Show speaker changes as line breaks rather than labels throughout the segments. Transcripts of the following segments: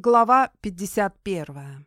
Глава 51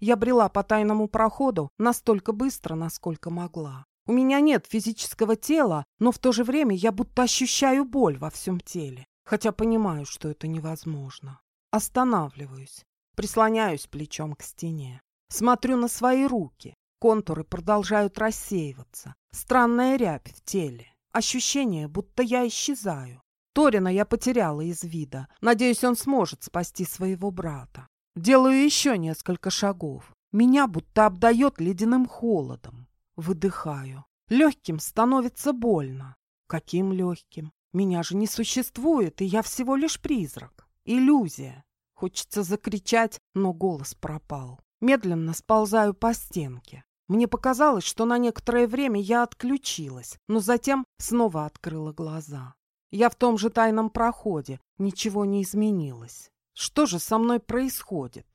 Я брела по тайному проходу настолько быстро, насколько могла. У меня нет физического тела, но в то же время я будто ощущаю боль во всем теле, хотя понимаю, что это невозможно. Останавливаюсь, прислоняюсь плечом к стене, смотрю на свои руки. Контуры продолжают рассеиваться. Странная рябь в теле. Ощущение, будто я исчезаю. Торина я потеряла из вида. Надеюсь, он сможет спасти своего брата. Делаю еще несколько шагов. Меня будто обдает ледяным холодом. Выдыхаю. Легким становится больно. Каким легким? Меня же не существует, и я всего лишь призрак. Иллюзия. Хочется закричать, но голос пропал. Медленно сползаю по стенке. Мне показалось, что на некоторое время я отключилась, но затем снова открыла глаза. Я в том же тайном проходе. Ничего не изменилось. Что же со мной происходит?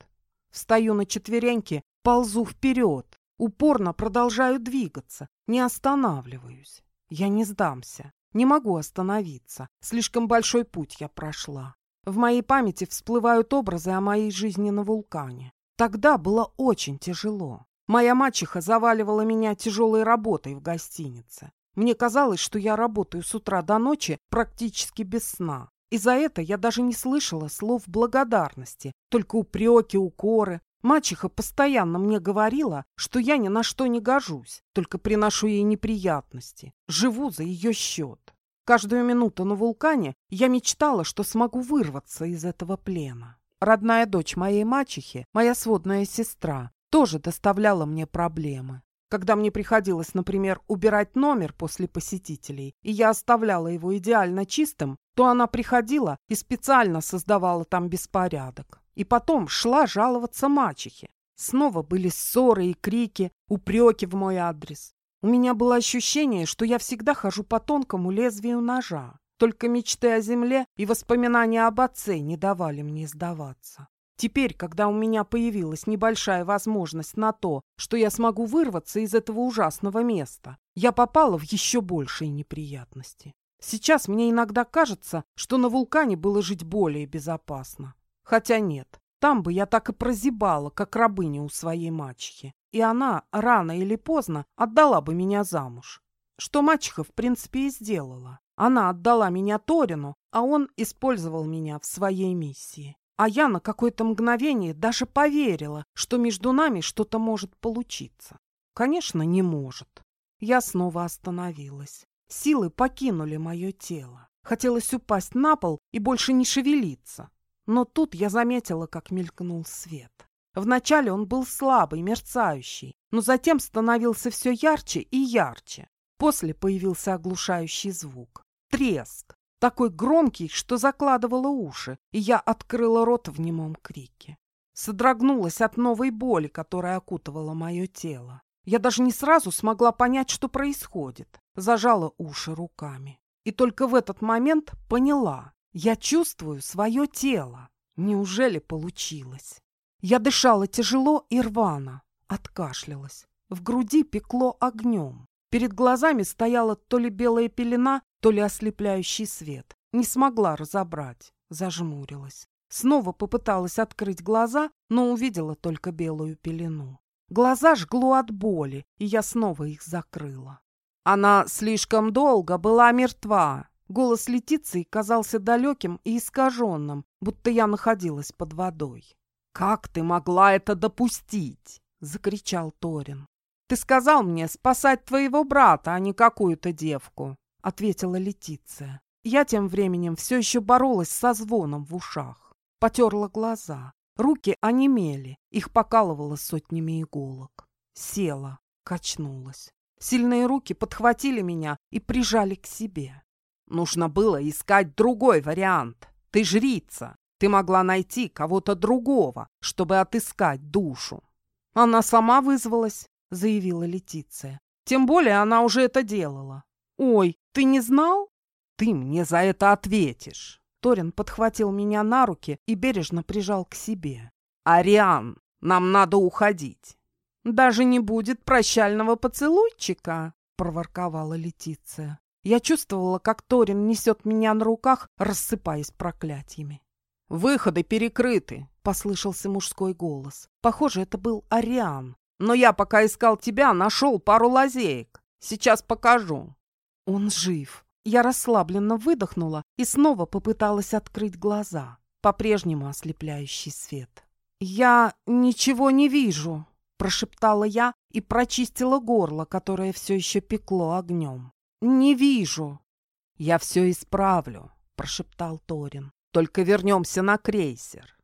Встаю на четвереньки, ползу вперед. Упорно продолжаю двигаться. Не останавливаюсь. Я не сдамся. Не могу остановиться. Слишком большой путь я прошла. В моей памяти всплывают образы о моей жизни на вулкане. Тогда было очень тяжело. Моя мачеха заваливала меня тяжелой работой в гостинице. Мне казалось, что я работаю с утра до ночи практически без сна. И за это я даже не слышала слов благодарности, только упреки, укоры. Мачеха постоянно мне говорила, что я ни на что не гожусь, только приношу ей неприятности, живу за ее счет. Каждую минуту на вулкане я мечтала, что смогу вырваться из этого плена. Родная дочь моей мачехи, моя сводная сестра, тоже доставляла мне проблемы. Когда мне приходилось, например, убирать номер после посетителей, и я оставляла его идеально чистым, то она приходила и специально создавала там беспорядок. И потом шла жаловаться мачехе. Снова были ссоры и крики, упреки в мой адрес. У меня было ощущение, что я всегда хожу по тонкому лезвию ножа. Только мечты о земле и воспоминания об отце не давали мне сдаваться. Теперь, когда у меня появилась небольшая возможность на то, что я смогу вырваться из этого ужасного места, я попала в еще большие неприятности. Сейчас мне иногда кажется, что на вулкане было жить более безопасно. Хотя нет, там бы я так и прозябала, как рабыня у своей мачехи. И она, рано или поздно, отдала бы меня замуж. Что мачеха, в принципе, и сделала. Она отдала меня Торину, а он использовал меня в своей миссии. А я на какое-то мгновение даже поверила, что между нами что-то может получиться. Конечно, не может. Я снова остановилась. Силы покинули мое тело. Хотелось упасть на пол и больше не шевелиться. Но тут я заметила, как мелькнул свет. Вначале он был слабый, мерцающий, но затем становился все ярче и ярче. После появился оглушающий звук. Треск такой громкий, что закладывало уши, и я открыла рот в немом крике. Содрогнулась от новой боли, которая окутывала мое тело. Я даже не сразу смогла понять, что происходит. Зажала уши руками. И только в этот момент поняла. Я чувствую свое тело. Неужели получилось? Я дышала тяжело и рвано. Откашлялась. В груди пекло огнем. Перед глазами стояла то ли белая пелена, то ли ослепляющий свет. Не смогла разобрать, зажмурилась. Снова попыталась открыть глаза, но увидела только белую пелену. Глаза жгло от боли, и я снова их закрыла. Она слишком долго была мертва. Голос Летиции казался далеким и искаженным, будто я находилась под водой. «Как ты могла это допустить?» — закричал Торин. «Ты сказал мне спасать твоего брата, а не какую-то девку. — ответила Летиция. Я тем временем все еще боролась со звоном в ушах. Потерла глаза. Руки онемели, их покалывало сотнями иголок. Села, качнулась. Сильные руки подхватили меня и прижали к себе. Нужно было искать другой вариант. Ты жрица. Ты могла найти кого-то другого, чтобы отыскать душу. Она сама вызвалась, заявила Летиция. Тем более она уже это делала. Ой, ты не знал? Ты мне за это ответишь. Торин подхватил меня на руки и бережно прижал к себе. «Ариан, нам надо уходить». «Даже не будет прощального поцелуйчика», — проворковала Летиция. Я чувствовала, как Торин несет меня на руках, рассыпаясь проклятиями. «Выходы перекрыты», — послышался мужской голос. Похоже, это был Ариан. «Но я, пока искал тебя, нашел пару лазеек. Сейчас покажу». Он жив. Я расслабленно выдохнула и снова попыталась открыть глаза. По-прежнему ослепляющий свет. «Я ничего не вижу», — прошептала я и прочистила горло, которое все еще пекло огнем. «Не вижу». «Я все исправлю», — прошептал Торин. «Только вернемся на крейсер.